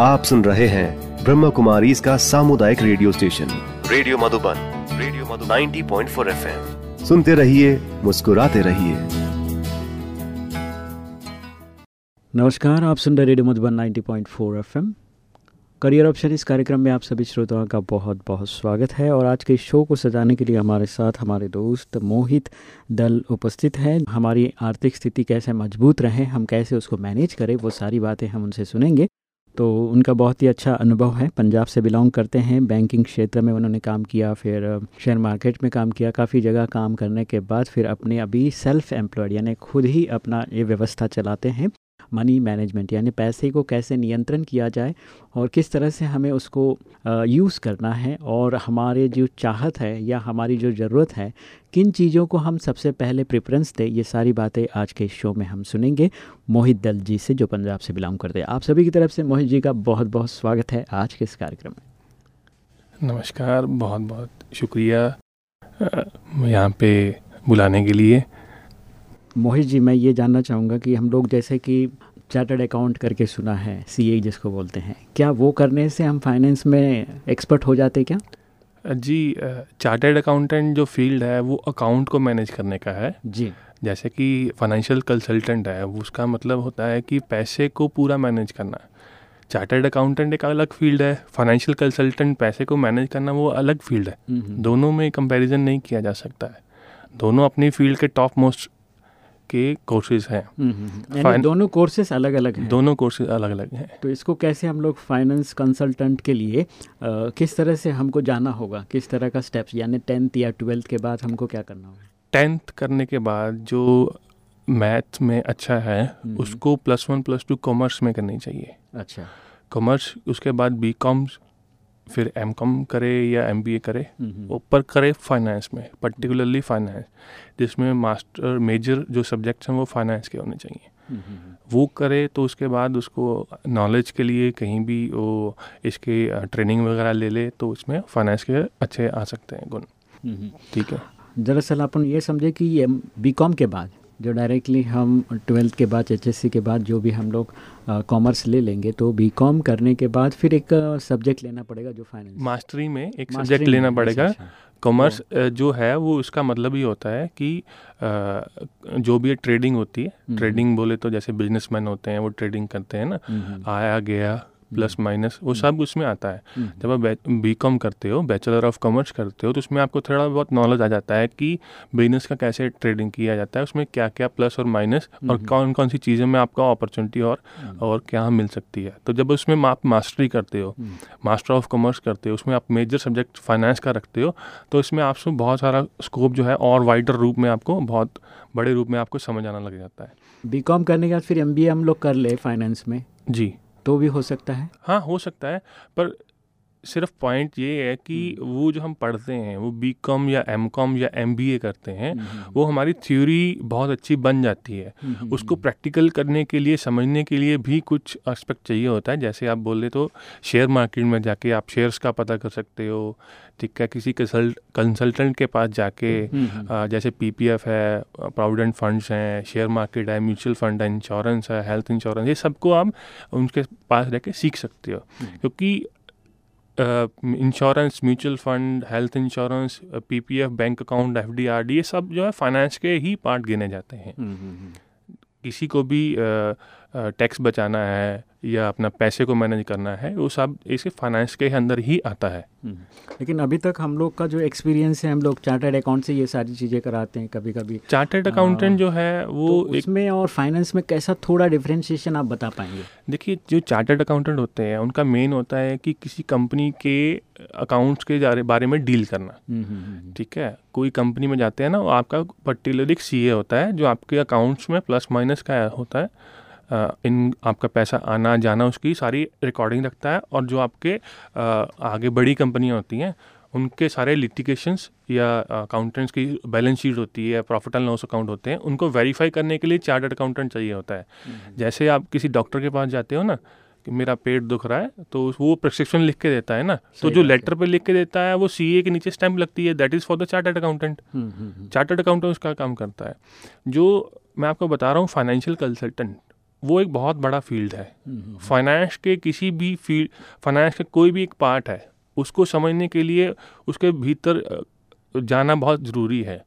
आप सुन रहे हैं ब्रह्म कुमारी इसका सामुदायिक radio station. Radio Madhuban radio Madhuban. 90.4 FM. सुनते रहिए मुस्कुराते रहिए। नमस्कार आप सुन रहे radio Madhuban 90.4 FM. Career option इस कार्यक्रम में आप सभी श्रोताओं का बहुत बहुत स्वागत है और आज के शो को सजाने के लिए हमारे साथ हमारे दोस्त मोहित दल उपस्थित हैं। हमारी आर्थिक स्थिति कैसे मज़बूत रहे हम कैसे उसको मैनेज करें वो सारी बातें हम उनसे सुनेंगे। तो उनका बहुत ही अच्छा अनुभव है। पंजाब से बिलोंग करते हैं, बैंकिंग क्षेत्र में उन्होंने काम किया, फिर शेयर मार्केट में काम किया, काफ़ी जगह काम करने के बाद फिर अपने अभी सेल्फ एम्प्लॉयड यानी खुद ही अपना ये व्यवस्था चलाते हैं। मनी मैनेजमेंट यानी पैसे को कैसे नियंत्रण किया जाए और किस तरह से हमें उसको यूज़ करना है और हमारे जो चाहत है या हमारी जो ज़रूरत है, किन चीज़ों को हम सबसे पहले प्रेफरेंस दें, ये सारी बातें आज के शो में हम सुनेंगे। मोहित दल जी से जो पंजाब से बिलोंग करते हैं। आप सभी की तरफ़ से मोहित जी का बहुत बहुत स्वागत है आज के इस कार्यक्रम में। नमस्कार बहुत बहुत शुक्रिया यहाँ पे बुलाने के लिए। मोहित जी मैं ये जानना चाहूँगा कि हम लोग जैसे कि चार्टर्ड अकाउंट करके सुना है सीए जिसको बोलते हैं क्या वो करने से हम फाइनेंस में एक्सपर्ट हो जाते क्या? जी चार्टर्ड अकाउंटेंट जो फ़ील्ड है वो अकाउंट को मैनेज करने का है। जी। जैसे कि फाइनेंशियल कंसल्टेंट है उसका मतलब होता है कि पैसे को पूरा मैनेज करना। चार्टर्ड अकाउंटेंट एक अलग फ़ील्ड है फाइनेंशियल कंसल्टेंट पैसे को मैनेज करना वो अलग फ़ील्ड है। हम्म, हम्म। दोनों में कंपैरिजन नहीं किया जा सकता है। दोनों अपनी फ़ील्ड के टॉप मोस्ट के कोर्सेज हैं। हम्म, हम्म, हम्म। यानी दोनों कोर्सेज अलग अलग हैं। दोनों कोर्सेज अलग अलग हैं। तो इसको कैसे हम लोग फाइनेंस कंसल्टेंट के लिए आ, किस तरह से हमको जाना होगा? किस तरह का स्टेप्स यानी टेंथ या ट्वेल्थ के बाद हमको क्या करना होगा? टेंथ करने के बाद जो मैथ में अच्छा है उसको plus one plus two commerce में करनी चाहिए। अच्छा। कॉमर्स उसके बाद बी फिर एम कॉम करे या एम बी ए करे ऊपर करे फाइनेंस में पर्टिकुलरली फाइनेंस जिसमें मास्टर मेजर जो सब्जेक्ट्स हैं वो फाइनेंस के होने चाहिए। वो करे तो उसके बाद उसको नॉलेज के लिए कहीं भी वो इसके ट्रेनिंग वगैरह ले ले तो उसमें फाइनेंस के अच्छे आ सकते हैं गुण। ठीक है? दरअसल अपन ये समझे कि ये बी कॉम के बाद जो डायरेक्टली हम ट्वेल्थ के बाद एचएससी के बाद जो भी हम लोग कॉमर्स ले लेंगे तो बी कॉम करने के बाद फिर एक सब्जेक्ट लेना पड़ेगा जो फाइनेंस मास्टरी में एक सब्जेक्ट लेना पड़ेगा अच्छा। कॉमर्स जो है वो उसका मतलब ही होता है कि जो भी ट्रेडिंग होती है हम्म। ट्रेडिंग बोले तो जैसे बिजनेसमैन होते हैं वो ट्रेडिंग करते हैं ना हम्म, हम्म, आया गया प्लस माइनस वो सब उसमें आता है। हम्म, जब आप बी कॉम करते हो बैचलर ऑफ़ कॉमर्स करते हो तो उसमें आपको थोड़ा बहुत नॉलेज आ जाता है कि बिज़नेस का कैसे ट्रेडिंग किया जाता है उसमें क्या क्या प्लस और माइनस और हम्म। कौन कौन सी चीज़ों में आपको अपॉर्चुनिटी और हम्म, और क्या मिल सकती है। तो जब उसमें आप मास्टरी करते हो हम्म, मास्टर ऑफ़ कॉमर्स करते हो उसमें आप मेजर सब्जेक्ट फाइनेंस का रखते हो तो इसमें आपसे बहुत सारा स्कोप जो है और वाइडर रूप में आपको बहुत बड़े रूप में आपको समझ आना लग जाता है। बी कॉम करने के बाद फिर एमबीए हम लोग कर ले फाइनेंस में। जी। तो भी हो सकता है। हाँ हो सकता है पर सिर्फ़ पॉइंट ये है कि हम्म। वो जो हम पढ़ते हैं वो बी कॉम या एम कॉम या एम बी ए करते हैं हम्म, वो हमारी थ्योरी बहुत अच्छी बन जाती है। हम्म, हम्म, उसको हम्म, प्रैक्टिकल करने के लिए समझने के लिए भी कुछ एस्पेक्ट चाहिए होता है। जैसे आप बोले तो शेयर मार्केट में जाके आप शेयर्स का पता कर सकते हो ठीक है किसी कंसल्ट कंसल्टेंट के पास जाके हम्म, हम्म, अ, जैसे पीपीएफ है प्रोविडेंट फंड्स हैं शेयर मार्केट है म्यूचुअल फंड है इंश्योरेंस है हेल्थ इंश्योरेंस ये सबको आप उनके पास रह के सीख सकते हो। हम्म। क्योंकि insurance mutual fund health insurance PPF bank account FD RD ये सब जो है फाइनेंस के ही पार्ट गिने जाते हैं। हम्म, हम्म, हम्म, किसी को भी टैक्स बचाना है या अपना पैसे को मैनेज करना है वो सब इसे फाइनेंस के अंदर ही आता है। हम्म। लेकिन अभी तक हम लोग का जो एक्सपीरियंस है हम लोग चार्टर्ड अकाउंट से ये सारी चीज़ें कराते हैं कभी कभी चार्टर्ड अकाउंटेंट जो है वो तो उसमें और फाइनेंस में कैसा थोड़ा डिफरेंशिएशन आप बता पाएँगे? देखिए जो चार्टर्ड अकाउंटेंट होते हैं उनका मेन होता है कि किसी कंपनी के अकाउंट्स के बारे में डील करना। हम्म, हम्म, हम्म, ठीक है? कोई कंपनी में जाते हैं ना आपका पर्टिकुलर एक सी होता है जो आपके अकाउंट्स में प्लस माइनस का होता है। इन आपका पैसा आना जाना उसकी सारी रिकॉर्डिंग रखता है और जो आपके आगे बड़ी कंपनियाँ होती हैं उनके सारे लिटिगेशंस या अकाउंटेंट्स की बैलेंस शीट होती है प्रॉफिट एंड लॉस अकाउंट होते हैं उनको वेरीफाई करने के लिए चार्टर्ड अकाउंटेंट चाहिए होता है। हम्म, जैसे आप किसी डॉक्टर के पास जाते हो ना कि मेरा पेट दुख रहा है तो वो प्रिस्क्रिप्शन लिख के देता है ना तो जो लेटर पे लिख के देता है वो सीए के नीचे स्टैंप लगती है that is for the chartered accountant chartered accountant उसका काम करता है। जो मैं आपको बता रहा हूँ फाइनेंशियल कंसल्टेंट वो एक बहुत बड़ा फ़ील्ड है। फाइनेंस के किसी भी फ़ील्ड फाइनेंस का कोई भी एक पार्ट है उसको समझने के लिए उसके भीतर जाना बहुत ज़रूरी है।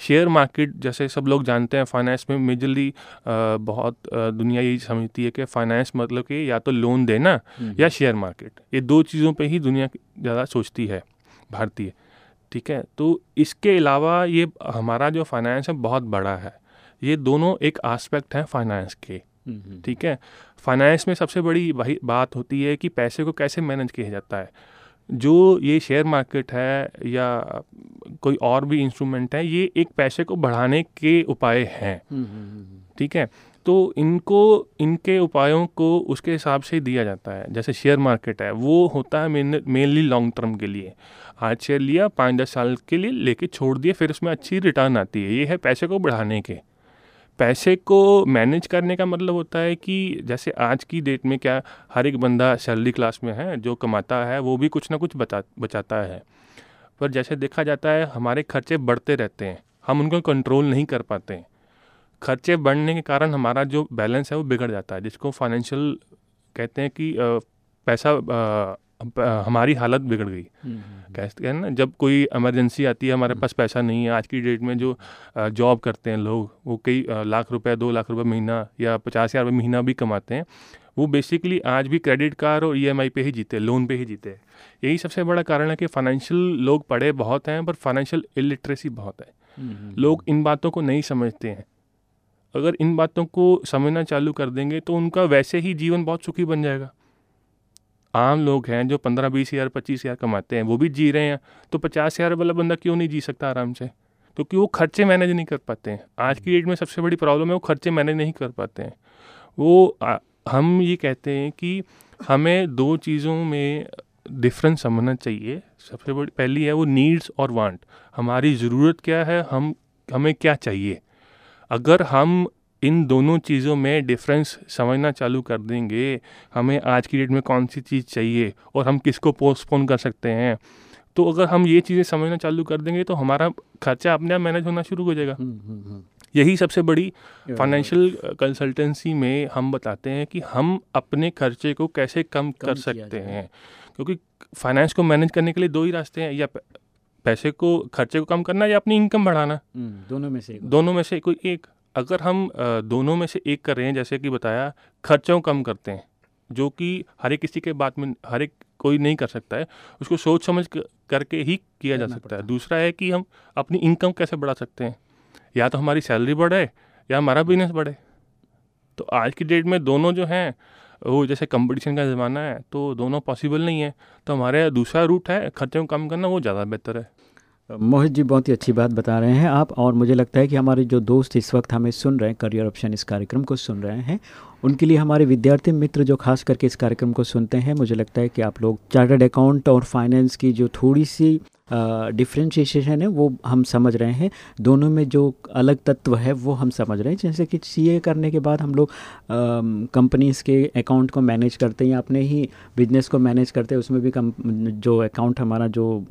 शेयर मार्केट जैसे सब लोग जानते हैं फाइनेंस में मेजरली बहुत दुनिया यही समझती है कि फाइनेंस मतलब कि या तो लोन देना या शेयर मार्केट। ये दो चीज़ों पे ही दुनिया ज़्यादा सोचती है भारतीय। ठीक है? तो इसके अलावा ये हमारा जो फाइनेंस है बहुत बड़ा है। ये दोनों एक आस्पेक्ट हैं फाइनेंस के। ठीक है? फाइनेंस में सबसे बड़ी वही बात होती है कि पैसे को कैसे मैनेज किया जाता है? जो ये शेयर मार्केट है या कोई और भी इंस्ट्रूमेंट है ये एक पैसे को बढ़ाने के उपाय हैं। ठीक है? तो इनको इनके उपायों को उसके हिसाब से दिया जाता है। जैसे शेयर मार्केट है वो होता है मेनली लॉन्ग टर्म के लिए। आज शेयर लिया पाँच दस साल के लिए लेके छोड़ दिया फिर उसमें अच्छी रिटर्न आती है। ये है पैसे को बढ़ाने के। पैसे को मैनेज करने का मतलब होता है कि जैसे आज की डेट में क्या हर एक बंदा सैलरी क्लास में है, जो कमाता है, वो भी कुछ ना कुछ बचा बचाता है। पर जैसे देखा जाता है, हमारे खर्चे बढ़ते रहते हैं, हम उनको कंट्रोल नहीं कर पाते। खर्चे बढ़ने के कारण हमारा जो बैलेंस है, वो बिगड़ जाता है, जिसको फाइनेंशियल कहते हैं कि पैसा हमारी हालत बिगड़ गई। हम्म, हम्म, हम्म। कहते हैं ना जब कोई इमरजेंसी आती है हमारे पास पैसा नहीं है आज की डेट में जो जॉब करते हैं लोग वो कई लाख रुपए दो लाख रुपए महीना या पचास हज़ार रुपये महीना भी कमाते हैं वो बेसिकली आज भी क्रेडिट कार्ड और ईएमआई पे ही जीते लोन पे ही जीते यही सबसे बड़ा कारण है कि फाइनेंशियल लोग पढ़े बहुत हैं पर फाइनेंशियल इलिटरेसी बहुत है। लोग इन बातों को नहीं समझते हैं। अगर इन बातों को समझना चालू कर देंगे तो उनका वैसे ही जीवन बहुत सुखी बन जाएगा। आम लोग हैं जो पंद्रह बीस हज़ार पच्चीस हज़ार कमाते हैं वो भी जी रहे हैं। तो पचास हज़ार वाला बंदा क्यों नहीं जी सकता आराम से? क्योंकि वो खर्चे मैनेज नहीं कर पाते हैं। आज की डेट में सबसे बड़ी प्रॉब्लम है वो खर्चे मैनेज नहीं कर पाते हैं। वो आ, हम ये कहते हैं कि हमें दो चीज़ों में डिफरेंस समझना चाहिए। सबसे बड़ी पहली है वो नीड्स और वांट हमारी ज़रूरत क्या है हम हमें क्या चाहिए? अगर हम इन दोनों चीज़ों में डिफरेंस समझना चालू कर देंगे। हमें आज की डेट में कौन सी चीज़ चाहिए और हम किसको पोस्टपोन कर सकते हैं? तो अगर हम ये चीज़ें समझना चालू कर देंगे तो हमारा खर्चा अपने आप मैनेज होना शुरू हो जाएगा। हम्म, हम्म, हम्म। यही सबसे बड़ी फाइनेंशियल कंसल्टेंसी में हम बताते हैं कि हम अपने खर्चे को कैसे कम, कम कर सकते हैं। क्योंकि फाइनेंस को मैनेज करने के लिए दो ही रास्ते हैं या पैसे को खर्चे को कम करना या अपनी इनकम बढ़ाना। दोनों में से दोनों में से कोई एक। अगर हम दोनों में से एक कर रहे हैं जैसे कि बताया खर्चों कम करते हैं जो कि हर एक किसी के बात में हर एक कोई नहीं कर सकता है उसको सोच समझ करके ही किया जा सकता है। दूसरा है कि हम अपनी इनकम कैसे बढ़ा सकते हैं? या तो हमारी सैलरी बढ़े या हमारा बिज़नेस बढ़े। तो आज की डेट में दोनों जो हैं वो जैसे कंपटीशन का ज़माना है तो दोनों पॉसिबल नहीं है। तो हमारे दूसरा रूट है खर्चों को कम करना वो ज़्यादा बेहतर है। मोहित जी, बहुत ही अच्छी बात बता रहे हैं आप और मुझे लगता है कि हमारे जो दोस्त इस वक्त हमें सुन रहे हैं करियर ऑप्शन इस कार्यक्रम को सुन रहे हैं, उनके लिए हमारे विद्यार्थी मित्र जो खास करके इस कार्यक्रम को सुनते हैं, मुझे लगता है कि आप लोग चार्टर्ड अकाउंट और फाइनेंस की जो थोड़ी सी डिफ्रेंशिएशन है, वो हम समझ रहे हैं। दोनों में जो अलग तत्व है, वो हम समझ रहे हैं। जैसे कि सीए करने के बाद हम लोग कंपनीज़ के अकाउंट को मैनेज करते हैं, या अपने ही बिज़नेस को मैनेज करते हैं, उसमें भी कम, जो अकाउंट हमारा जो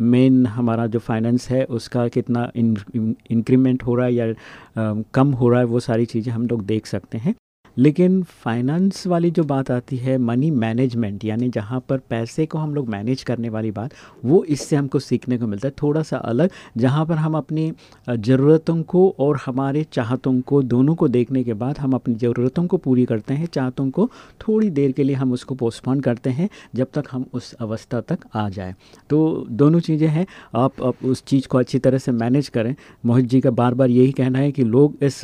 मेन हमारा जो फाइनेंस है उसका कितना इंक्रीमेंट हो रहा है या आ, कम हो रहा है वो सारी चीज़ें हम लोग देख सकते हैं। लेकिन फाइनेंस वाली जो बात आती है मनी मैनेजमेंट यानी जहाँ पर पैसे को हम लोग मैनेज करने वाली बात वो इससे हमको सीखने को मिलता है। थोड़ा सा अलग जहाँ पर हम अपनी ज़रूरतों को और हमारे चाहतों को दोनों को देखने के बाद हम अपनी ज़रूरतों को पूरी करते हैं। चाहतों को थोड़ी देर के लिए हम उसको पोस्टपोन करते हैं जब तक हम उस अवस्था तक आ जाए। तो दोनों चीज़ें हैं आप, आप उस चीज़ को अच्छी तरह से मैनेज करें। मोहित जी का बार बार यही कहना है कि लोग इस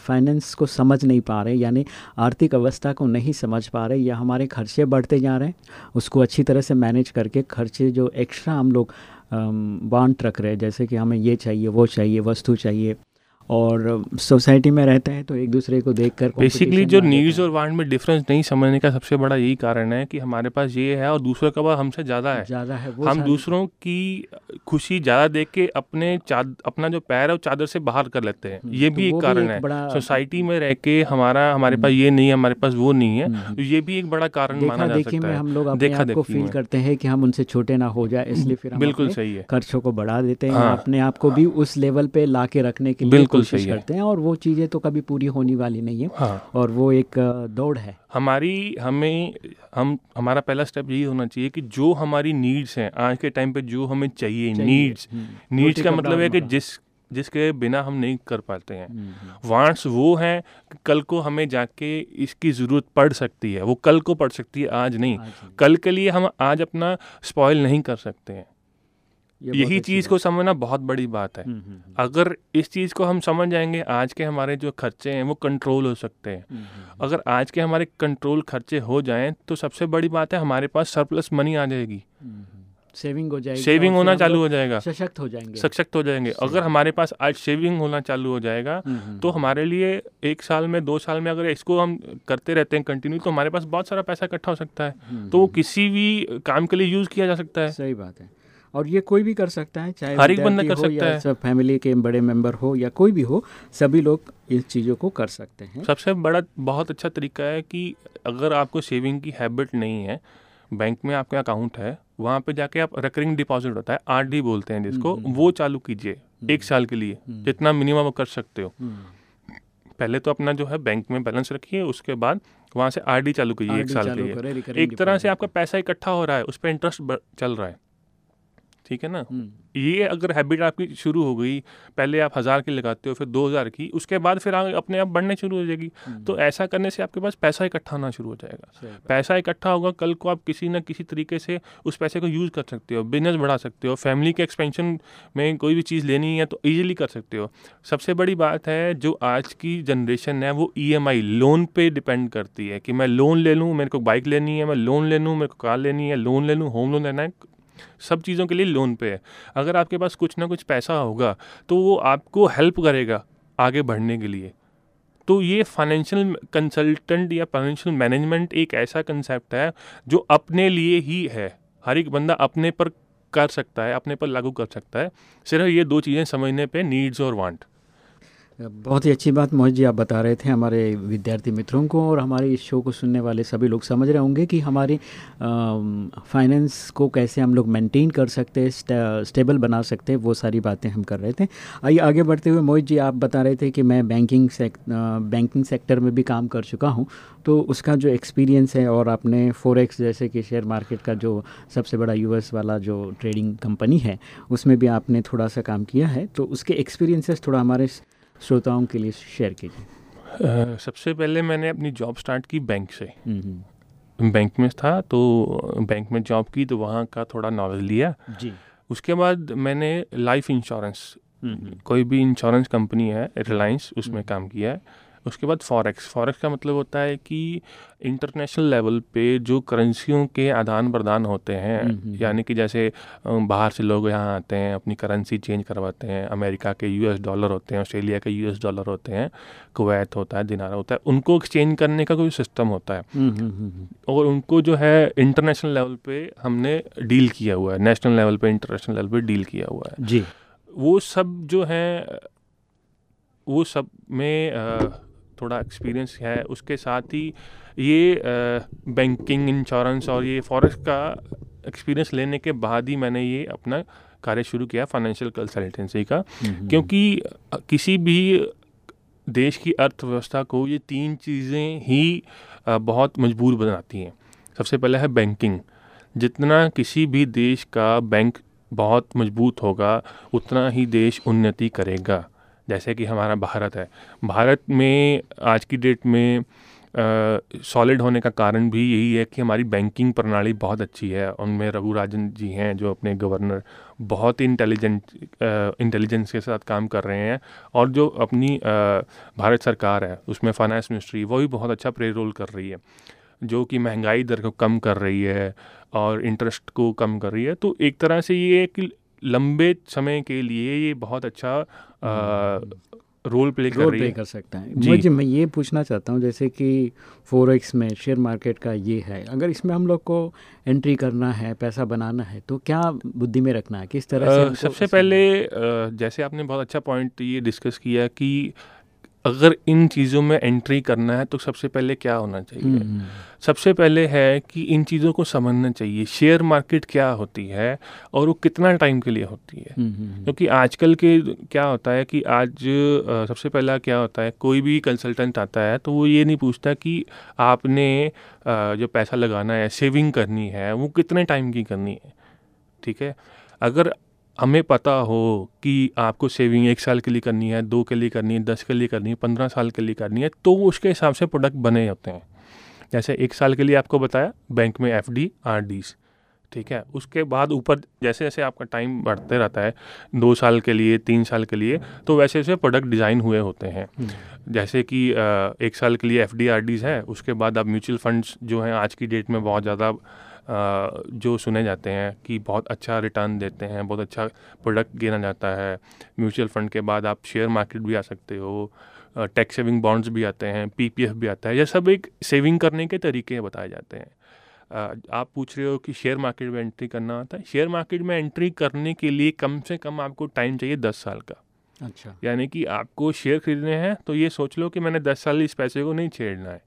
फाइनेंस को समझ नहीं पा रहे यानी आर्थिक अवस्था को नहीं समझ पा रहे या हमारे खर्चे बढ़ते जा रहे हैं, उसको अच्छी तरह से मैनेज करके खर्चे जो एक्स्ट्रा हम लोग बांट रख रहे हैं, जैसे कि हमें ये चाहिए, वो चाहिए, वस्तु चाहिए। और सोसाइटी में रहते हैं तो एक दूसरे को देख कर बेसिकली जो न्यूज़ और वांड में डिफरेंस नहीं समझने का सबसे बड़ा यही कारण है कि हमारे पास ये है और दूसरों का बात हमसे ज़्यादा है। ज़्यादा है वो हम दूसरों की खुशी ज़्यादा देख के अपने चाद अपना जो पैर है वो चादर से बाहर कर लेते हैं। हम्म, ये तो भी एक कारण है। सोसाइटी में रह के हमारा हमारे पास ये नहीं है हमारे पास वो नहीं है। हम्म, तो ये भी एक बड़ा कारण माना जा सकता है। हम लोग देखा देखो फील करते हैं कि हम उनसे छोटे ना हो जाए इसलिए फिर बिल्कुल सही है। खर्चों को बढ़ा देते हैं हाँ। अपने आप को भी उस लेवल पे ला के रखने के लिए कोशिश करते हैं और वो चीज़ें तो कभी पूरी होने वाली नहीं है हाँ। और वो एक दौड़ है। हमारी हमें हम हमारा पहला स्टेप यही होना चाहिए कि जो हमारी नीड्स हैं आज के टाइम पे जो हमें चाहिए नीड्स हम्म। नीड्स का मतलब है कि जिस जिसके बिना हम नहीं कर पाते हैं। हम्म, हम्म, वांट्स वो हैं कल को हमें जाके इसकी ज़रूरत पड़ सकती है। वो कल को पड़ सकती है आज नहीं। कल के लिए हम आज अपना स्पॉयल नहीं कर सकते हैं। यही चीज़ को समझना बहुत बड़ी बात है। हम्म, हम्म, हम्म, अगर इस चीज़ को हम समझ जाएँगे आज के हमारे जो खर्चे हैं वो कंट्रोल हो सकते हैं। अगर आज के हमारे कंट्रोल खर्चे हो जाएँ तो सबसे बड़ी बात है हमारे पास सरप्लस मनी आ जाएगी। सेविंग हो जाएगी सेविंग होना चालू हो जाएगा। सशक्त हो जाएँगे। सशक्त हो जाएँगे। अगर हमारे पास आज सेविंग होना चालू हो जाएगा तो हमारे लिए एक साल में दो साल में अगर इसको हम करते रहते हैं कंटिन्यू तो हमारे पास बहुत सारा पैसा इकट्ठा हो सकता है। तो वो किसी भी काम के लिए यूज़ किया जा सकता है। सही बात है। और ये कोई भी कर सकता है चाहे हर एक बंदा कर सकता है। सब फैमिली के बड़े मेंबर हो या कोई भी हो सभी लोग इस चीज़ों को कर सकते हैं। सबसे बड़ा बहुत अच्छा तरीका है कि अगर आपको सेविंग की हैबिट नहीं है बैंक में आपका अकाउंट है वहाँ पे जाके आप रिकरिंग डिपॉजिट होता है आरडी बोलते हैं जिसको हम्म, हम्म, वो चालू कीजिए एक साल के लिए हम्म। जितना मिनिमम कर सकते हो। हम्म, पहले तो अपना जो है बैंक में बैलेंस रखिए उसके बाद वहाँ से आरडी चालू कीजिए एक साल के लिए। एक तरह से आपका पैसा इकट्ठा हो रहा है उस पर इंटरेस्ट चल रहा है। ठीक है ना? हम्म, ये अगर हैबिट आपकी शुरू हो गई पहले आप हज़ार की लगाते हो फिर दो हज़ार की उसके बाद फिर आगे अपने आप बढ़ने शुरू हो जाएगी। हम्म, तो ऐसा करने से आपके पास पैसा इकट्ठा होना शुरू हो जाएगा। पैसा इकट्ठा होगा कल को आप किसी न किसी तरीके से उस पैसे को यूज़ कर सकते हो बिज़नेस बढ़ा सकते हो फैमिली के एक्सपेंशन में कोई भी चीज़ लेनी है तो ईजिली कर सकते हो। सबसे बड़ी बात है जो आज की जनरेशन है वो ईएमआई लोन पे डिपेंड करती है कि मैं लोन ले लूँ मेरे को बाइक लेनी है मैं लोन ले लूँ मेरे को कार लेनी है लोन ले लूँ होम लोन लेना है सब चीज़ों के लिए लोन पे है। अगर आपके पास कुछ ना कुछ पैसा होगा तो वो आपको हेल्प करेगा आगे बढ़ने के लिए। तो ये फाइनेंशियल कंसल्टेंट या फाइनेंशियल मैनेजमेंट एक ऐसा कंसेप्ट है, जो अपने लिए ही है। हर एक बंदा अपने पर कर सकता है, अपने पर लागू कर सकता है। सिर्फ़ ये दो चीज़ें समझने पे नीड्स और वांट बहुत ही अच्छी बात मोहित जी आप बता रहे थे हमारे विद्यार्थी मित्रों को और हमारे इस शो को सुनने वाले सभी लोग समझ रहे होंगे कि हमारी फाइनेंस को कैसे हम लोग मेंटेन कर सकते हैं स्टे, स्टेबल बना सकते हैं वो सारी बातें हम कर रहे थे। आइए आगे बढ़ते हुए मोहित जी आप बता रहे थे कि मैं बैंकिंग सेक, बैंकिंग सेक्टर में भी काम कर चुका हूँ तो उसका जो एक्सपीरियंस है और आपने फोरेक्स जैसे कि शेयर मार्केट का जो सबसे बड़ा यूएस वाला जो ट्रेडिंग कंपनी है उसमें भी आपने थोड़ा सा काम किया है तो उसके एक्सपीरियंसेस थोड़ा हमारे श्रोताओं के लिए शेयर कीजिए। सबसे पहले मैंने अपनी जॉब स्टार्ट की बैंक से। बैंक में था तो बैंक में जॉब की तो वहाँ का थोड़ा नॉलेज लिया। जी। उसके बाद मैंने लाइफ इंश्योरेंस कोई भी इंश्योरेंस कंपनी है रिलायंस उसमें हम्म। काम किया है। उसके बाद फॉरेक्स फॉरेक्स का मतलब होता है कि इंटरनेशनल लेवल पे जो करेंसियों के आदान प्रदान होते हैं हम्म, हम्म, यानी कि जैसे बाहर से लोग यहाँ आते हैं अपनी करेंसी चेंज करवाते हैं अमेरिका के यूएस डॉलर होते हैं ऑस्ट्रेलिया के यूएस डॉलर होते हैं कुवैत होता है दिनारा होता है उनको एक्सचेंज करने का कोई सिस्टम होता है। हम्म, हम्म, हम्म, हम्म, और उनको जो है इंटरनेशनल लेवल पे हमने डील किया हुआ है नेशनल लेवल पे इंटरनेशनल लेवल पे डील किया हुआ है। जी। वो सब जो है वो सब में अ, थोड़ा एक्सपीरियंस है उसके साथ ही ये बैंकिंग इंश्योरेंस और ये फॉरेस्ट का एक्सपीरियंस लेने के बाद ही मैंने ये अपना कार्य शुरू किया फाइनेंशियल कंसल्टेंसी का। क्योंकि किसी भी देश की अर्थव्यवस्था को ये तीन चीज़ें ही बहुत मजबूर बनाती हैं। सबसे पहला है बैंकिंग जितना किसी भी देश का बैंक बहुत मज़बूत होगा उतना ही देश उन्नति करेगा। जैसे कि हमारा भारत है। भारत में आज की डेट में सॉलिड होने का कारण भी यही है कि हमारी बैंकिंग प्रणाली बहुत अच्छी है। उनमें रघु राजन जी हैं जो अपने गवर्नर बहुत ही इंटेलिजेंट इंटेलिजेंस के साथ काम कर रहे हैं और जो अपनी अ, भारत सरकार है उसमें फाइनेंस मिनिस्ट्री वो भी बहुत अच्छा प्ले रोल कर रही है। जो कि महँगाई दर को कम कर रही है और इंटरेस्ट को कम कर रही है। तो एक तरह से ये है कि लंबे समय के लिए ये बहुत अच्छा रोल प्ले कर रोल रही प्ले है। कर सकता है। जी। मुझे मैं ये पूछना चाहता हूँ जैसे कि फोरेक्स में शेयर मार्केट का ये है अगर इसमें हम लोग को एंट्री करना है पैसा बनाना है तो क्या बुद्धि में रखना है? किस तरह से सबसे पहले जैसे आपने बहुत अच्छा पॉइंट ये डिस्कस किया कि अगर इन चीज़ों में एंट्री करना है तो सबसे पहले क्या होना चाहिए? हम्म, सबसे पहले है कि इन चीज़ों को समझना चाहिए। शेयर मार्केट क्या होती है और वो कितना टाइम के लिए होती है? हम्म, हम्म, क्योंकि आजकल के क्या होता है कि आज सबसे पहला क्या होता है कोई भी कंसल्टेंट आता है तो वो ये नहीं पूछता कि आपने जो पैसा लगाना है सेविंग करनी है वो कितने टाइम की करनी है? ठीक है? अगर हमें पता हो कि आपको सेविंग एक साल के लिए करनी है दो के लिए करनी है दस के लिए करनी है पंद्रह साल के लिए करनी है तो उसके हिसाब से प्रोडक्ट बने होते हैं। जैसे एक साल के लिए आपको बताया बैंक में एफ़ डी आर डीज ठीक है? उसके बाद ऊपर जैसे जैसे आपका टाइम बढ़ते रहता है दो साल के लिए तीन साल के लिए तो वैसे वैसे प्रोडक्ट डिज़ाइन हुए होते हैं। हम्म, जैसे कि एक साल के लिए एफ़ डी आर डीज है उसके बाद आप म्यूचुअल फंड्स जो हैं आज की डेट में बहुत ज़्यादा जो सुने जाते हैं कि बहुत अच्छा रिटर्न देते हैं बहुत अच्छा प्रोडक्ट गिना जाता है। म्यूचुअल फंड के बाद आप शेयर मार्केट भी आ सकते हो टैक्स सेविंग बॉन्ड्स भी आते हैं पीपीएफ भी आता है यह सब एक सेविंग करने के तरीके बताए जाते हैं। आप पूछ रहे हो कि शेयर मार्केट में एंट्री करना आता है। शेयर मार्केट में एंट्री करने के लिए कम से कम आपको टाइम चाहिए दस साल का। अच्छा। यानी कि आपको शेयर खरीदने हैं तो ये सोच लो कि मैंने दस साल इस पैसे को नहीं छेड़ना है।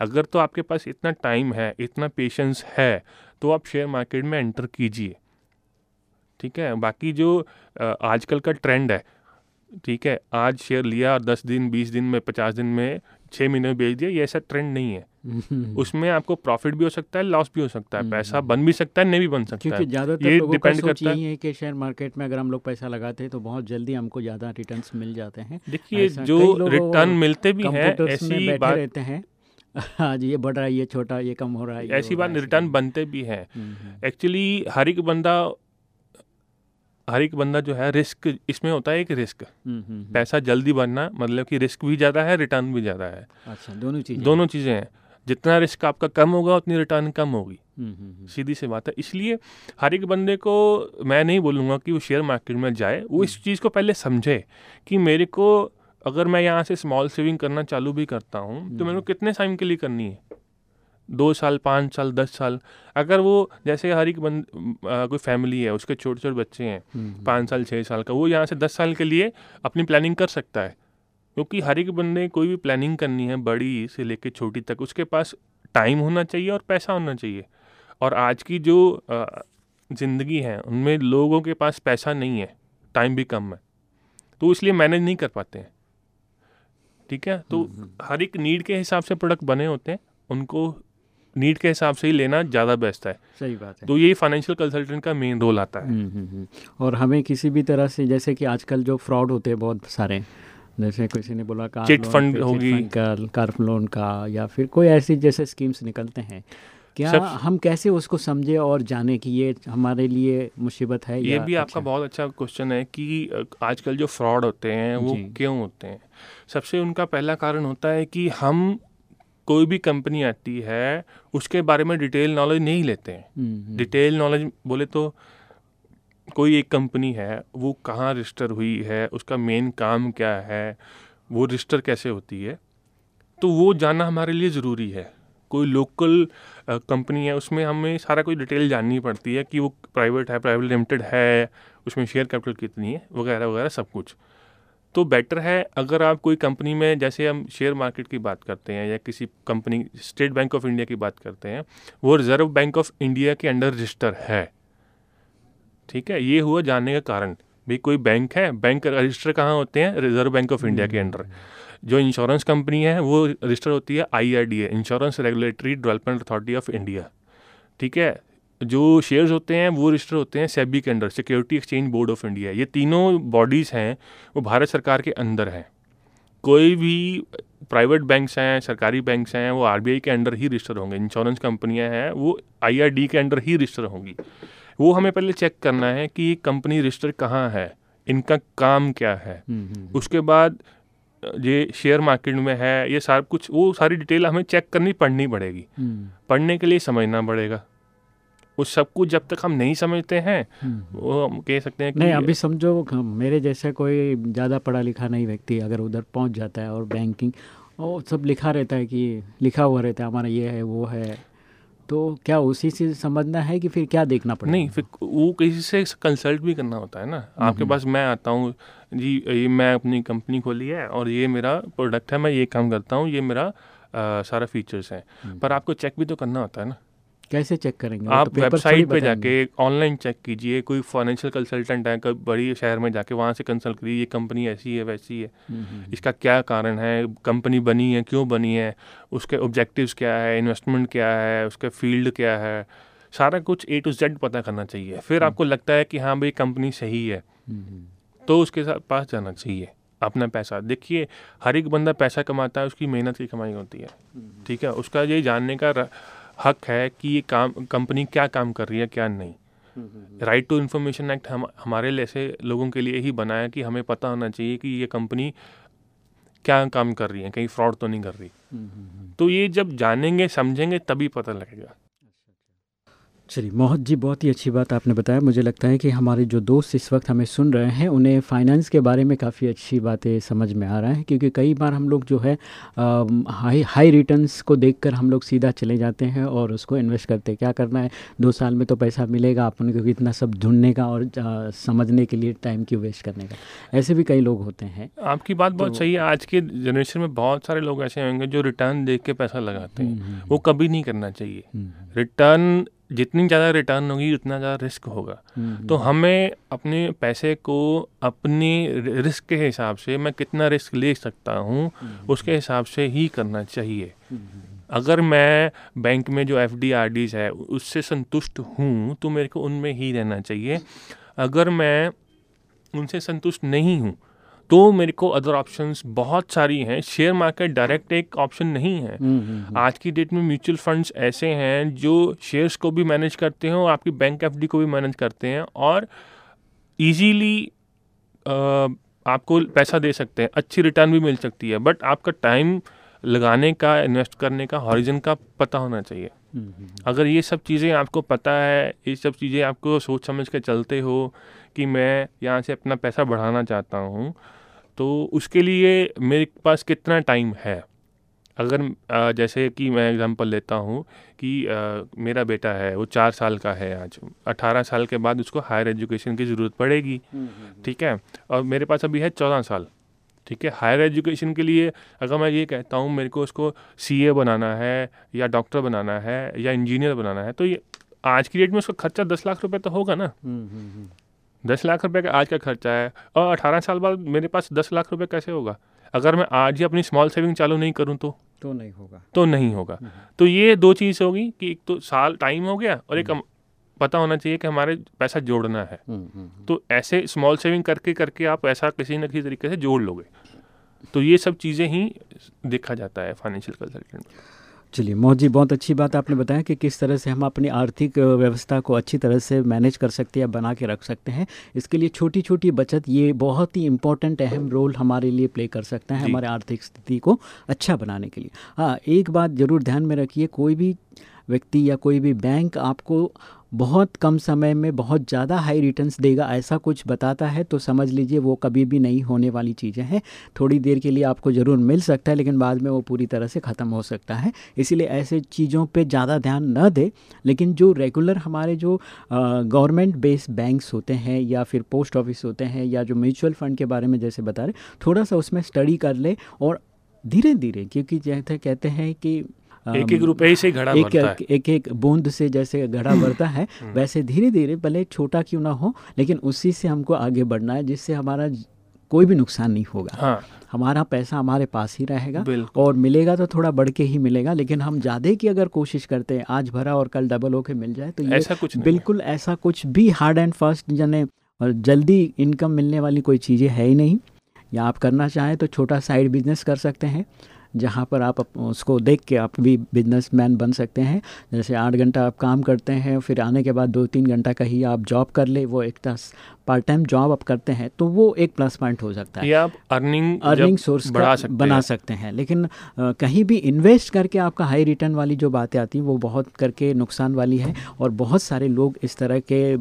अगर तो आपके पास इतना टाइम है इतना पेशेंस है तो आप शेयर मार्केट में एंटर कीजिए। ठीक है? बाकी जो आजकल का ट्रेंड है ठीक है? आज शेयर लिया और दस दिन बीस दिन में पचास दिन में छः महीने में बेच दिया ये ऐसा ट्रेंड नहीं है। उसमें आपको प्रॉफिट भी हो सकता है लॉस भी हो सकता है हम्म, पैसा हम्म। बन भी सकता है नहीं भी बन सकता क्योंकि है। ज़्यादातर ये डिपेंड करता है। है कि शेयर मार्केट में अगर हम लोग पैसा लगाते हैं तो बहुत जल्दी हमको ज़्यादा रिटर्न्स मिल जाते हैं। देखिए जो रिटर्न मिलते भी हैं ऐसी बात रहते हैं। आज ये बढ़ रहा है ये छोटा ये कम हो रहा है ऐसी बात रिटर्न बनते भी हैं। हम्म, हम्म, एक्चुअली हर एक बंदा हर एक बंदा जो है रिस्क इसमें होता है एक रिस्क। हम्म, पैसा जल्दी बनना मतलब कि रिस्क भी ज़्यादा है रिटर्न भी ज़्यादा है। अच्छा दोनों चीज़ें दोनों चीज़ें हैं। जितना रिस्क आपका कम होगा उतनी रिटर्न कम होगी। सीधी सी बात है। इसलिए हर एक बंदे को मैं नहीं बोलूँगा कि वो शेयर मार्केट में जाए वो इस चीज़ को पहले समझे कि मेरे को अगर मैं यहाँ से स्मॉल सेविंग करना चालू भी करता हूँ तो मेरे को कितने टाइम के लिए करनी है? दो साल पाँच साल दस साल? अगर वो जैसे हर एक बंद आ, कोई फैमिली है उसके छोटे छोटे बच्चे हैं हम्म, पाँच साल छः साल का वो यहाँ से दस साल के लिए अपनी प्लानिंग कर सकता है। क्योंकि हर एक बंदे कोई भी प्लानिंग करनी है बड़ी से लेकर छोटी तक उसके पास टाइम होना चाहिए और पैसा होना चाहिए। और आज की जो ज़िंदगी है उनमें लोगों के पास पैसा नहीं है टाइम भी कम है। तो इसलिए मैनेज नहीं कर पाते हैं। ठीक है तो हम्म, हम्म। हर एक नीड के हिसाब से प्रोडक्ट बने होते हैं उनको नीड के हिसाब से ही लेना ज़्यादा बेस्ट है सही बात है तो यही फाइनेंशियल कंसल्टेंट का मेन रोल आता है हम्म। और हमें किसी भी तरह से जैसे कि आजकल जो फ्रॉड होते हैं बहुत सारे जैसे किसी ने बोला कार चिट फंड होगी। फंड का कार लोन का या फिर कोई ऐसी जैसे स्कीम्स निकलते हैं क्या सब- हम कैसे उसको समझे और जाने कि ये हमारे लिए मुसीबत है ये या भी आपका अच्छा? बहुत अच्छा क्वेश्चन है कि आजकल जो फ्रॉड होते हैं वो क्यों होते हैं? सबसे उनका पहला कारण होता है कि हम कोई भी कंपनी आती है उसके बारे में डिटेल नॉलेज नहीं लेते हैं। हम्म, हम्म, डिटेल नॉलेज बोले तो कोई एक कंपनी है वो कहाँ रजिस्टर हुई है उसका मेन काम क्या है वो रजिस्टर कैसे होती है? तो वो जानना हमारे लिए ज़रूरी है। कोई लोकल कंपनी है उसमें हमें सारा कोई डिटेल जाननी पड़ती है कि वो प्राइवेट है प्राइवेट लिमिटेड है उसमें शेयर कैपिटल कितनी है वगैरह वगैरह सब कुछ। तो बेटर है अगर आप कोई कंपनी में जैसे हम शेयर मार्केट की बात करते हैं या किसी company State Bank of India की बात करते हैं वो रिज़र्व बैंक ऑफ़ इंडिया के अंडर रजिस्टर है। ठीक है? ये हुआ जानने का कारण। भाई कोई बैंक है? बैंक रजिस्टर कहाँ होते हैं? रिज़र्व बैंक ऑफ़ इंडिया के अंडर जो इंश्योरेंस कंपनी है वो रजिस्टर होती है I R D A insurance regulatory development authority of India ठीक है? जो शेयर्स होते हैं वो रजिस्टर होते हैं सेबी के under security exchange board of India ये तीनों बॉडीज़ हैं वो भारत सरकार के अंदर हैं. कोई भी प्राइवेट बैंक्स हैं सरकारी बैंक्स हैं वो आरबीआई के अंडर ही रजिस्टर होंगे. इंश्योरेंस कंपनियाँ हैं वो आईआरडी के अंडर ही रजिस्टर होंगी. वो हमें पहले चेक करना है कि ये कंपनी रजिस्टर कहाँ है? इनका काम क्या है? हम्म, हम्म, उसके बाद ये शेयर मार्केट में है ये सारा कुछ वो सारी डिटेल हमें चेक करनी पड़नी पड़ेगी। हम्म, पढ़ने के लिए समझना पड़ेगा। उस सब कुछ जब तक हम नहीं समझते हैं हम्म। वो हम कह सकते हैं कि नहीं अभी समझो मेरे जैसा कोई ज़्यादा पढ़ा लिखा नहीं व्यक्ति अगर उधर पहुँच जाता है और बैंकिंग और सब लिखा रहता है कि लिखा हुआ रहता है हमारा ये है वो है। तो क्या उसी से समझना है कि फिर क्या देखना पड़ेगा? नहीं फिर वो किसी से कंसल्ट भी करना होता है ना। आपके पास मैं आता हूँ जी ये मैं अपनी कंपनी खोली है और ये मेरा प्रोडक्ट है मैं ये काम करता हूँ ये मेरा आ, सारा फीचर्स हैं। पर आपको चेक भी तो करना होता है ना। कैसे चेक करेंगे? आप तो वेबसाइट पे जाके ऑनलाइन चेक कीजिए कोई फाइनेंशियल कंसल्टेंट है बड़ी शहर में जाके वहाँ से कंसल्ट करिए ये कंपनी ऐसी है वैसी है। हम्म, हम्म, इसका क्या कारण है? कंपनी बनी है क्यों बनी है? उसके ऑब्जेक्टिव्स क्या है? इन्वेस्टमेंट क्या है? उसका फ़ील्ड क्या है? सारा कुछ ए टू जेड पता करना चाहिए। फिर आपको लगता है कि हाँ भाई कंपनी सही है। हम्म, हम्म, तो उसके साथ पास जाना चाहिए अपना पैसा। देखिए हर एक बंदा पैसा कमाता है उसकी मेहनत की कमाई होती है। ठीक है? उसका ये जानने का हक है कि ये काम कंपनी क्या काम कर रही है क्या नहीं। राइट टू इंफॉर्मेशन एक्ट हम हमारे ऐसे लोगों के लिए ही बनाया है कि हमें पता होना चाहिए कि ये कंपनी क्या काम कर रही है कहीं फ्रॉड तो नहीं कर रही। हम्म, हम्म, हम्म। तो ये जब जानेंगे समझेंगे तभी पता लगेगा। चलिए मोहत जी बहुत ही अच्छी बात आपने बताया। मुझे लगता है कि हमारे जो दोस्त इस वक्त हमें सुन रहे हैं उन्हें फाइनेंस के बारे में काफ़ी अच्छी बातें समझ में आ रहा है क्योंकि कई बार हम लोग जो है अम, हाई हाई रिटर्न्स को देखकर हम लोग सीधा चले जाते हैं और उसको इन्वेस्ट करते हैं। क्या करना है? दो साल में तो पैसा मिलेगा अपन को इतना सब ढूँढने का और अ, समझने के लिए टाइम क्यों वेस्ट करने का? ऐसे भी कई लोग होते हैं। आपकी बात बहुत तो- सही है। आज के जनरेशन में बहुत सारे लोग ऐसे होंगे जो रिटर्न देख के पैसा लगाते हैं। हम्म, वो कभी नहीं करना चाहिए। हम्म, रिटर्न जितनी ज़्यादा रिटर्न होगी उतना ज़्यादा रिस्क होगा। हम्म, तो हमें अपने पैसे को अपने रिस्क के हिसाब से मैं कितना रिस्क ले सकता हूँ हम्म, उसके हिसाब से ही करना चाहिए। हम्म, अगर मैं बैंक में जो एफ़ डी है उससे संतुष्ट हूँ तो मेरे को उनमें ही रहना चाहिए। अगर मैं उनसे संतुष्ट नहीं हूँ तो मेरे को अदर ऑप्शंस बहुत सारी हैं। शेयर मार्केट डायरेक्ट एक ऑप्शन नहीं है। हम्म, हम्म, हम्म, आज की डेट में म्यूचुअल फंड्स ऐसे हैं जो शेयर्स को भी मैनेज करते हैं और आपकी बैंक एफडी को भी मैनेज करते हैं और इजीली आपको पैसा दे सकते हैं। अच्छी रिटर्न भी मिल सकती है। बट आपका टाइम लगाने का इन्वेस्ट करने का हॉरिजन का पता होना चाहिए। अगर ये सब चीज़ें आपको पता है ये सब चीज़ें आपको सोच समझ के चलते हो कि मैं यहाँ से अपना पैसा बढ़ाना चाहता हूँ तो उसके लिए मेरे पास कितना टाइम है? अगर जैसे कि मैं एग्जांपल लेता हूँ कि मेरा बेटा है वो चार साल का है आज। अठारह साल के बाद उसको हायर एजुकेशन की ज़रूरत पड़ेगी। ठीक है? और मेरे पास अभी है चौदह साल। ठीक है? हायर एजुकेशन के लिए अगर मैं ये कहता हूँ मेरे को उसको सीए बनाना है या डॉक्टर बनाना है या इंजीनियर बनाना है तो ये आज की डेट में उसका खर्चा दस लाख रुपए तो होगा ना। दस लाख रुपए का आज का खर्चा है और अठारह साल बाद मेरे पास दस लाख रुपए कैसे होगा? अगर मैं आज ही अपनी स्मॉल सेविंग चालू नहीं करूँ तो? तो नहीं होगा। तो नहीं होगा। नहीं। तो ये दो चीज़ होगी कि एक तो साल टाइम हो गया और एक पता होना चाहिए कि हमारे पैसा जोड़ना है। हम्म, हम्म, हम्म। तो ऐसे स्मॉल सेविंग करके करके आप पैसा किसी न किसी तरीके से जोड़ लोगे। तो ये सब चीज़ें ही देखा जाता है फाइनेंशियल कंसल्टेंट में चलिए मोहित जी बहुत अच्छी बात आपने बताया कि किस तरह से हम अपनी आर्थिक व्यवस्था को अच्छी तरह से मैनेज कर सकते हैं बना के रख सकते हैं। इसके लिए छोटी छोटी बचत ये बहुत ही इम्पोर्टेंट अहम रोल हमारे लिए प्ले कर सकते हैं हमारे आर्थिक स्थिति को अच्छा बनाने के लिए। हाँ एक बात ज़रूर ध्यान में रखिए कोई भी व्यक्ति या कोई भी बैंक आपको बहुत कम समय में बहुत ज़्यादा हाई रिटर्न्स देगा, ऐसा कुछ बताता है तो समझ लीजिए वो कभी भी नहीं होने वाली चीज़ें हैं। थोड़ी देर के लिए आपको ज़रूर मिल सकता है, लेकिन बाद में वो पूरी तरह से ख़त्म हो सकता है। इसीलिए ऐसे चीज़ों पे ज़्यादा ध्यान न दे, लेकिन जो रेगुलर हमारे जो गवर्नमेंट बेस्ड बैंक्स होते हैं या फिर पोस्ट ऑफ़िस होते हैं या जो म्यूचुअल फंड के बारे में जैसे बता रहे, थोड़ा सा उसमें स्टडी कर ले और धीरे धीरे क्योंकि जैसे कहते हैं कि एक एक रुपए से घड़ा एक भरता है। एक, एक बूंद से जैसे घड़ा बढ़ता है वैसे धीरे धीरे भले छोटा क्यों ना हो लेकिन उसी से हमको आगे बढ़ना है जिससे हमारा कोई भी नुकसान नहीं होगा। हाँ। हमारा पैसा हमारे पास ही रहेगा और मिलेगा तो थोड़ा बढ़ के ही मिलेगा लेकिन हम ज़्यादा की अगर कोशिश करते हैं आज भरा और कल डबल होके मिल जाए तो ये ऐसा कुछ बिल्कुल ऐसा कुछ भी हार्ड एंड फास्ट जने और जल्दी इनकम मिलने वाली कोई चीज़ें है ही नहीं। या आप करना चाहें तो छोटा साइड बिज़नेस कर सकते हैं। जहाँ पर आप उसको देख के आप भी बिजनेसमैन बन सकते हैं। जैसे आठ घंटा आप काम करते हैं फिर आने के बाद दो तीन घंटा कहीं आप जॉब कर ले वो एक पार्ट टाइम जॉब आप करते हैं तो वो एक प्लस पॉइंट हो सकता है। आप अर्निंग अर्निंग सोर्स बढ़ा सकते बना। सकते हैं लेकिन अ, कहीं भी इन्वेस्ट करके आपका हाई रिटर्न वाली जो बातें आती हैं वो बहुत करके नुकसान वाली है और बहुत सारे लोग इस तरह के अ,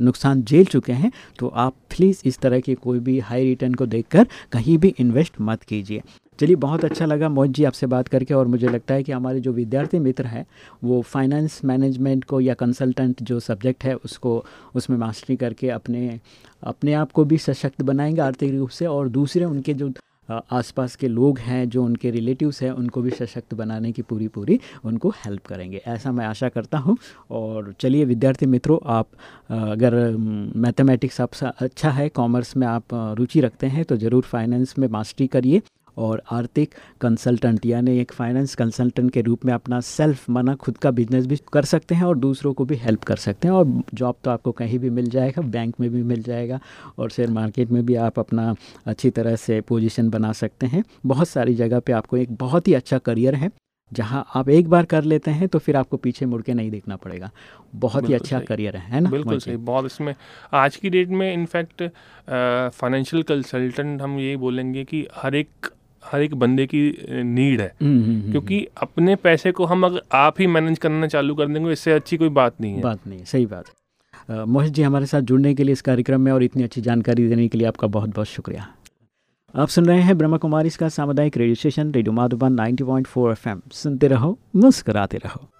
नुकसान झेल चुके हैं तो आप प्लीज़ इस तरह की कोई भी हाई रिटर्न को देखकर कहीं भी इन्वेस्ट मत कीजिए। चलिए, बहुत अच्छा लगा मोहित जी आपसे बात करके और मुझे लगता है कि हमारे जो विद्यार्थी मित्र हैं, वो फाइनेंस मैनेजमेंट को या कंसल्टेंट जो सब्जेक्ट है, उसको, उसमें मास्टरी करके अपने अपने आप को भी सशक्त बनाएँगे आर्थिक रूप से और दूसरे उनके जो आसपास के लोग हैं, जो उनके रिलेटिव्स हैं, उनको भी सशक्त बनाने की पूरी पूरी उनको हेल्प करेंगे। ऐसा मैं आशा करता हूँ और चलिए, विद्यार्थी मित्रों, आप अगर मैथमेटिक्स आप अच्छा है कॉमर्स में आप रुचि रखते हैं तो ज़रूर फाइनेंस में मास्टरी करिए। और आर्थिक कंसल्टेंट यानी एक फाइनेंस कंसल्टेंट के रूप में अपना सेल्फ माना खुद का बिज़नेस भी कर सकते हैं और दूसरों को भी हेल्प कर सकते हैं। और जॉब तो आपको कहीं भी मिल जाएगा बैंक में भी मिल जाएगा और शेयर मार्केट में भी आप अपना अच्छी तरह से पोजीशन बना सकते हैं। बहुत सारी जगह पे आपको एक बहुत ही अच्छा करियर है जहाँ आप एक बार कर लेते हैं तो फिर आपको पीछे मुड़ के नहीं देखना पड़ेगा। बहुत ही अच्छा करियर है ना? बिल्कुल सही बहुत इसमें आज की डेट में इनफैक्ट फाइनेंशियल कंसल्टेंट हम यही बोलेंगे कि हर एक हर एक बंदे की नीड है। हम्म, हम्म, हम्म, क्योंकि अपने पैसे को हम अगर आप ही मैनेज करना चालू कर देंगे इससे अच्छी कोई बात नहीं है। बात नहीं सही बात है। मोहित जी हमारे साथ जुड़ने के लिए इस कार्यक्रम में और इतनी अच्छी जानकारी देने के लिए आपका बहुत बहुत शुक्रिया। आप सुन रहे हैं ब्रह्मा कुमारी इसका सामुदायिक radio station radio Madhuban 90.4 FM. सुनते रहो मुस्कराते रहो।